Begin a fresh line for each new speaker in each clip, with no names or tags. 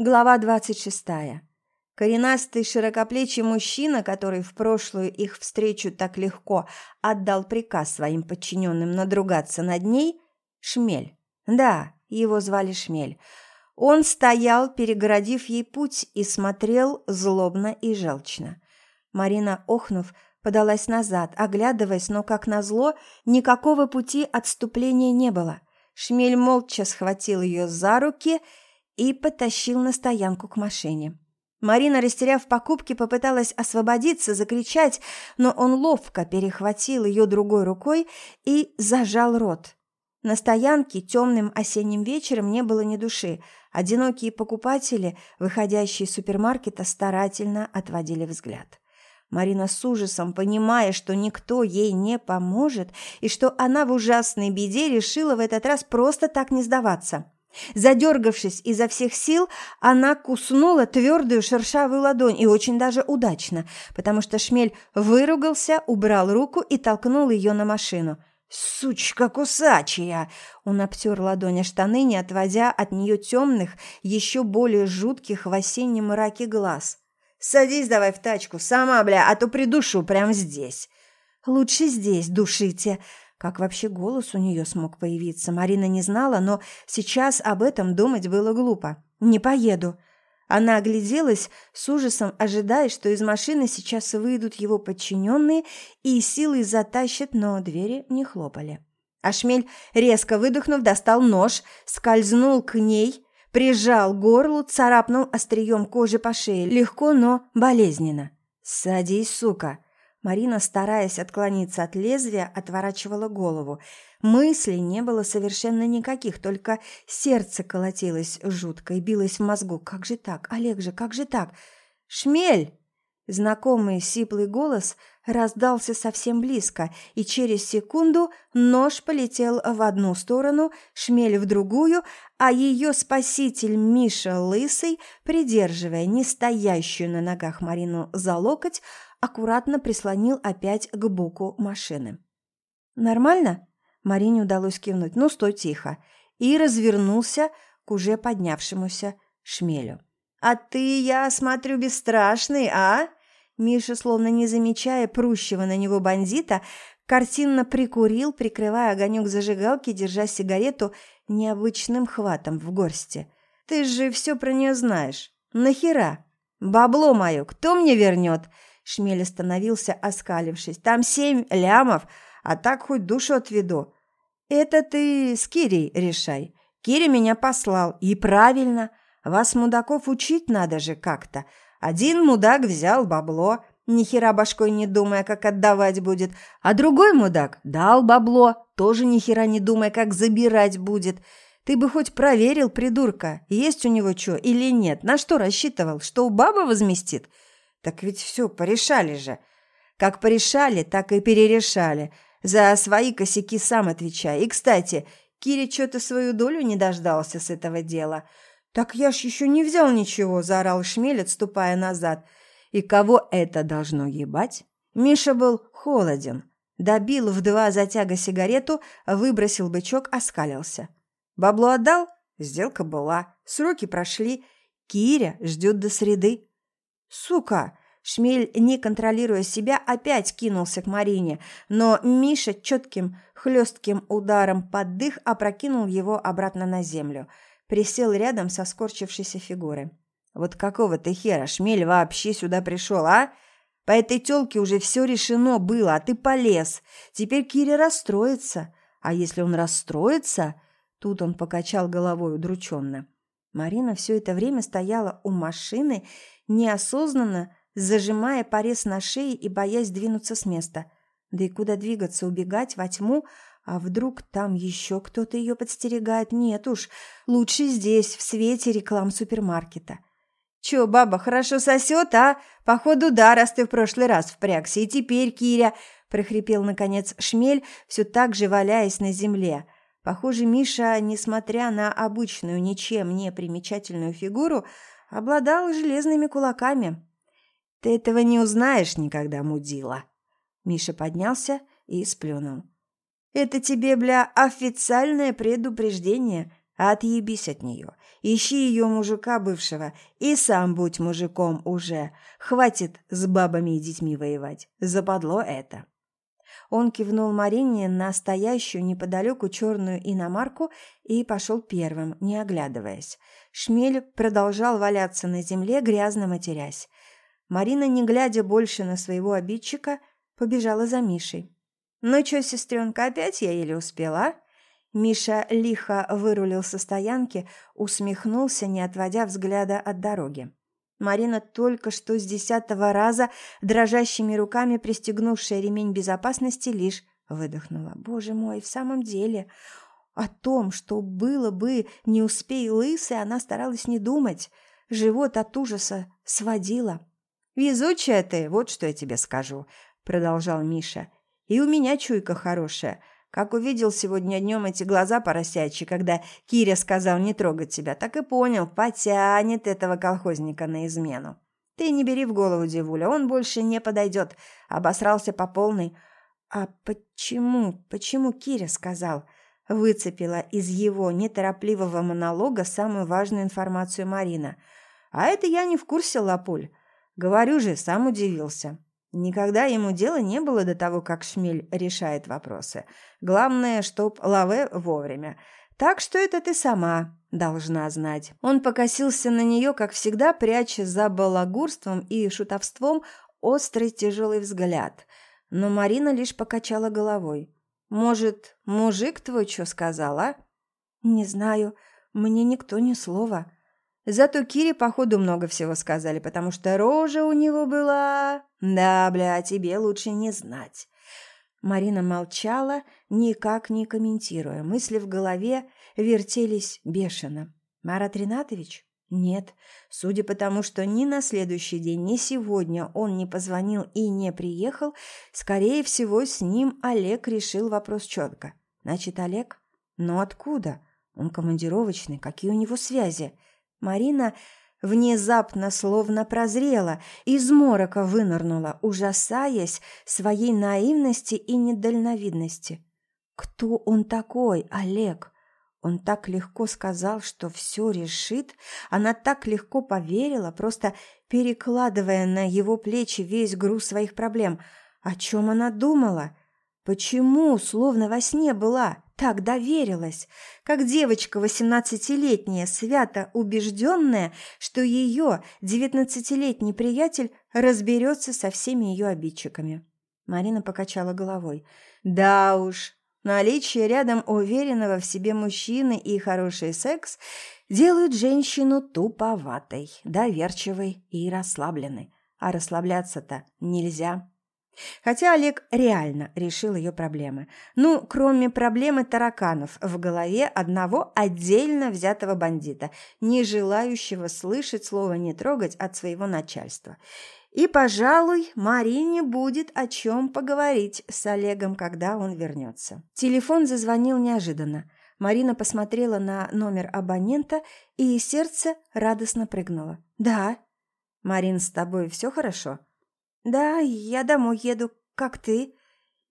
Глава двадцать шестая. Коренастый широкоплечий мужчина, который в прошлую их встречу так легко отдал приказ своим подчиненным надругаться над ней, Шмель. Да, его звали Шмель. Он стоял, перегородив ей путь, и смотрел злобно и желчно. Марина, охнув, подалась назад, оглядываясь, но, как назло, никакого пути отступления не было. Шмель молча схватил ее за руки и потащил на стоянку к машине. Марина, растеряв покупки, попыталась освободиться, закричать, но он ловко перехватил ее другой рукой и зажал рот. На стоянке темным осенним вечером не было ни души. Одинокие покупатели, выходящие из супермаркета, старательно отводили взгляд. Марина с ужасом, понимая, что никто ей не поможет и что она в ужасной беде, решила в этот раз просто так не сдаваться. Задергавшись изо всех сил, она куснула твердую шершавую ладонь и очень даже удачно, потому что шмель выругался, убрал руку и толкнул ее на машину. «Сучка кусачая!» Он обтер ладонь о штаны, не отводя от нее темных, еще более жутких в осеннем мраке глаз. «Садись давай в тачку, сама, бля, а то придушу прямо здесь». «Лучше здесь душите», как вообще голос у нее смог появиться, Марина не знала, но сейчас об этом думать было глупо. «Не поеду». Она огляделась с ужасом, ожидая, что из машины сейчас выйдут его подчиненные и силой затащат, но двери не хлопали. Ашмель, резко выдохнув, достал нож, скользнул к ней, прижал горлу, царапнул острием кожи по шее, легко, но болезненно. «Садись, сука!» Марина, стараясь отклониться от лезвия, отворачивала голову. Мыслей не было совершенно никаких, только сердце колотилось жутко и билось в мозгу. «Как же так? Олег же, как же так? Шмель!» Знакомый сиплый голос раздался совсем близко, и через секунду нож полетел в одну сторону, шмель в другую, а ее спаситель Миша Лысый, придерживая не стоящую на ногах Марину за локоть, аккуратно прислонил опять к боку машины. «Нормально?» Марине удалось кивнуть. «Ну, стой тихо!» И развернулся к уже поднявшемуся шмелю. «А ты, я смотрю, бесстрашный, а?» Миша, словно не замечая прущего на него бандита, картинно прикурил, прикрывая огонек зажигалки, держа сигарету необычным хватом в горсти. «Ты же все про нее знаешь. Нахера? Бабло мое кто мне вернет?» Шмель остановился, оскалившись. «Там семь лямов, а так хоть душу отведу». «Это ты с Кирей решай. Киря меня послал. И правильно. Вас, мудаков, учить надо же как-то. Один мудак взял бабло, ни хера башкой не думая, как отдавать будет, а другой мудак дал бабло, тоже ни хера не думая, как забирать будет. Ты бы хоть проверил, придурка, есть у него что или нет, на что рассчитывал, что у бабы возместит?» Так ведь все порешали же. Как порешали, так и перерешали. За свои косяки сам отвечай. И, кстати, Кири что-то свою долю не дождался с этого дела. «Так я ж еще не взял ничего», – заорал Шмель, отступая назад. «И кого это должно ебать?» Миша был холоден. Добил в два затяга сигарету, выбросил бычок, оскалился. «Бабло отдал?» Сделка была. Сроки прошли. Киря ждет до среды. «Сука!» Шмель, не контролируя себя, опять кинулся к Марине, но Миша четким, хлестким ударом под дых опрокинул его обратно на землю. Присел рядом со скорчившейся фигурой. «Вот какого ты хера, Шмель, вообще сюда пришел, а? По этой тёлке уже все решено было, а ты полез. Теперь Кири расстроится. А если он расстроится...» Тут он покачал головой удрученно. Марина все это время стояла у машины неосознанно зажимая порез на шее и боясь двинуться с места. Да и куда двигаться, убегать во тьму? А вдруг там еще кто-то ее подстерегает? Нет уж, лучше здесь, в свете реклам супермаркета. «Че, баба, хорошо сосет, а? Походу, да, раз ты в прошлый раз впрягся. И теперь, Киря...» – прохрипел, наконец, шмель, все так же валяясь на земле. Похоже, Миша, несмотря на обычную, ничем не примечательную фигуру, обладал железными кулаками. «Ты этого не узнаешь никогда, мудила!» Миша поднялся и сплюнул. «Это тебе, бля, официальное предупреждение. Отъебись от нее. Ищи ее мужика бывшего и сам будь мужиком уже. Хватит с бабами и детьми воевать. Западло это. Он кивнул Марине на стоящую неподалеку черную иномарку и пошел первым, не оглядываясь. Шмель продолжал валяться на земле, грязно матерясь. Марина, не глядя больше на своего обидчика, побежала за Мишей. «Ну чё, сестренка, опять я еле успела, а?» Миша лихо вырулил со стоянки, усмехнулся, не отводя взгляда от дороги. Марина только что с десятого раза, дрожащими руками пристегнувшая ремень безопасности, лишь выдохнула. «Боже мой, в самом деле...» О том, что было бы, не успей лысый, она старалась не думать. Живот от ужаса сводила. «Везучая ты, вот что я тебе скажу», — продолжал Миша. «И у меня чуйка хорошая. Как увидел сегодня днем эти глаза поросячьи, когда Киря сказал не трогать тебя, так и понял, потянет этого колхозника на измену. Ты не бери в голову Девуля, он больше не подойдет. Обосрался по полной. А почему, почему Киря сказал? Выцепила из его неторопливого монолога самую важную информацию Марина. А это я не в курсе, Лапуль. Говорю же, сам удивился. Никогда ему дела не было до того, как Шмель решает вопросы. Главное, чтоб лаве вовремя. Так что это ты сама должна знать. Он покосился на нее, как всегда, пряча за балагурством и шутовством острый тяжелый взгляд. Но Марина лишь покачала головой. «Может, мужик твой что сказал, а?» «Не знаю. Мне никто ни слова». Зато Кире, походу, много всего сказали, потому что рожа у него была... Да, бля, тебе лучше не знать. Марина молчала, никак не комментируя. Мысли в голове вертелись бешено. Марат Ринатович? Нет. Судя по тому, что ни на следующий день, ни сегодня он не позвонил и не приехал, скорее всего, с ним Олег решил вопрос четко. Значит, Олег? Но откуда? Он командировочный, какие у него связи? Марина внезапно словно прозрела, из морока вынырнула, ужасаясь своей наивности и недальновидности. Кто он такой, Олег? Он так легко сказал, что все решит, она так легко поверила, просто перекладывая на его плечи весь груз своих проблем. О чем она думала? Почему, словно во сне была? Так доверилась, как девочка восемнадцатилетняя, свято убежденная, что ее девятнадцатилетний приятель разберется со всеми ее обидчиками. Марина покачала головой. «Да уж, наличие рядом уверенного в себе мужчины и хороший секс делают женщину туповатой, доверчивой и расслабленной. А расслабляться-то нельзя». Хотя Олег реально решил ее проблемы. Ну, кроме проблемы тараканов в голове одного отдельно взятого бандита, не желающего слышать слово «не трогать» от своего начальства. И, пожалуй, Марине будет о чем поговорить с Олегом, когда он вернется. Телефон зазвонил неожиданно. Марина посмотрела на номер абонента, и сердце радостно прыгнуло. «Да». «Марин, с тобой все хорошо?» «Да, я домой еду. Как ты?»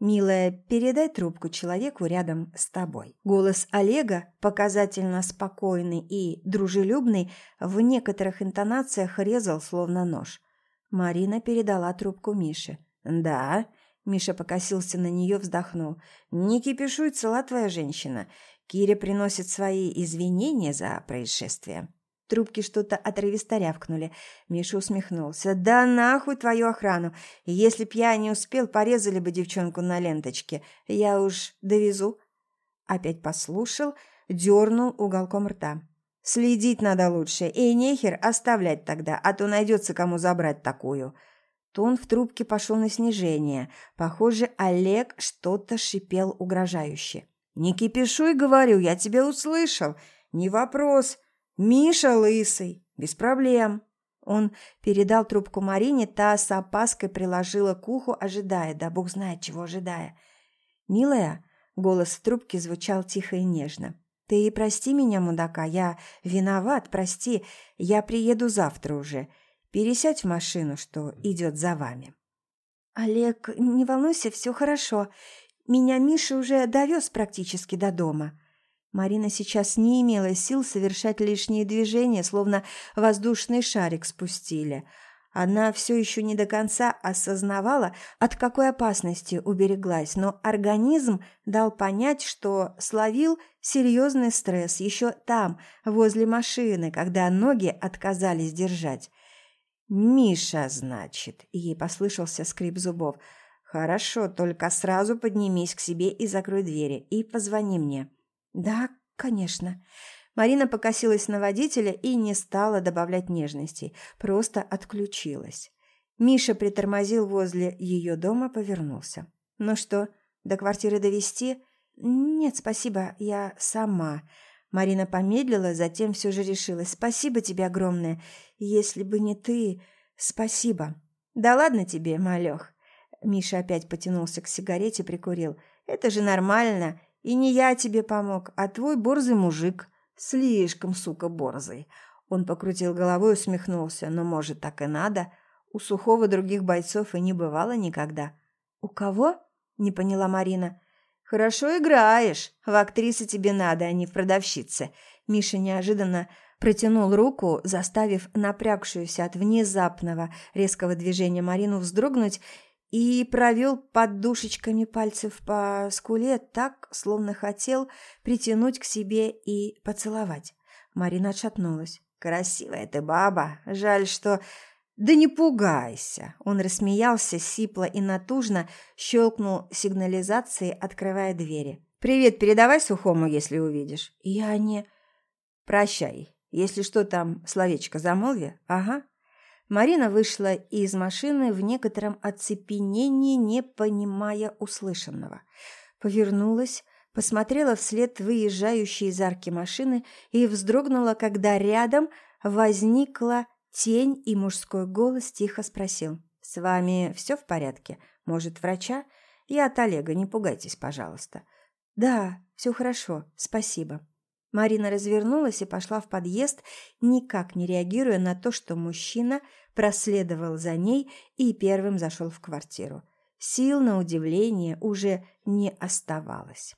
«Милая, передай трубку человеку рядом с тобой». Голос Олега, показательно спокойный и дружелюбный, в некоторых интонациях резал словно нож. Марина передала трубку Мише. «Да», — Миша покосился на нее, вздохнул. «Не кипишуй, цела твоя женщина. Киря приносит свои извинения за происшествие». Трубки что-то отрывисто рявкнули. Миша усмехнулся. «Да нахуй твою охрану! Если б я не успел, порезали бы девчонку на ленточке. Я уж довезу». Опять послушал, дернул уголком рта. «Следить надо лучше, и нехер оставлять тогда, а то найдется кому забрать такую». Тон в трубке пошел на снижение. Похоже, Олег что-то шипел угрожающе. «Не кипишуй, говорю, я тебя услышал. Не вопрос». «Миша лысый, без проблем». Он передал трубку Марине, та с опаской приложила к уху, ожидая, да бог знает, чего ожидая. «Милая», — голос в трубке звучал тихо и нежно, — «ты прости меня, мудака, я виноват, прости, я приеду завтра уже. Пересядь в машину, что идет за вами». «Олег, не волнуйся, все хорошо. Меня Миша уже довез практически до дома». Марина сейчас не имела сил совершать лишние движения, словно воздушный шарик спустили – она все еще не до конца осознавала, от какой опасности убереглась, но организм дал понять, что словил серьезный стресс еще там, возле машины, когда ноги отказались держать. «Миша, значит», — ей послышался скрип зубов. «Хорошо, только сразу поднимись к себе и закрой двери, и позвони мне». «Да, конечно». Марина покосилась на водителя и не стала добавлять нежностей, просто отключилась. Миша притормозил возле ее дома, повернулся. «Ну что, до квартиры довести? «Нет, спасибо, я сама». Марина помедлила, затем все же решилась. «Спасибо тебе огромное. Если бы не ты... Спасибо». «Да ладно тебе, малех». Миша опять потянулся к сигарете, прикурил. «Это же нормально. И не я тебе помог, а твой борзый мужик». Слишком, сука, борзый. Он покрутил головой и усмехнулся. Но, может, так и надо. У Сухого других бойцов и не бывало никогда. «У кого?» – не поняла Марина. «Хорошо играешь. В актрисы тебе надо, а не в продавщице». Миша неожиданно протянул руку, заставив напрягшуюся от внезапного резкого движения Марину вздрогнуть и провел подушечками пальцев по скуле так, словно хотел притянуть к себе и поцеловать. Марина отшатнулась. «Красивая ты баба. Жаль, что...» «Да не пугайся!» Он рассмеялся сипло и натужно, щелкнул сигнализацией, открывая двери. «Привет, передавай Сухому, если увидишь». «Я не...» «Прощай. Если что там, словечко замолви. Ага». Марина вышла из машины в некотором оцепенении, не понимая услышанного. Повернулась, посмотрела вслед выезжающей из арки машины и вздрогнула, когда рядом возникла тень, и мужской голос тихо спросил. «С вами все в порядке? Может, врача? Я от Олега, не пугайтесь, пожалуйста». «Да, все хорошо, спасибо». Марина развернулась и пошла в подъезд, никак не реагируя на то, что мужчина проследовал за ней и первым зашел в квартиру. Сил на удивление уже не оставалось.